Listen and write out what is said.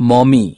mommy.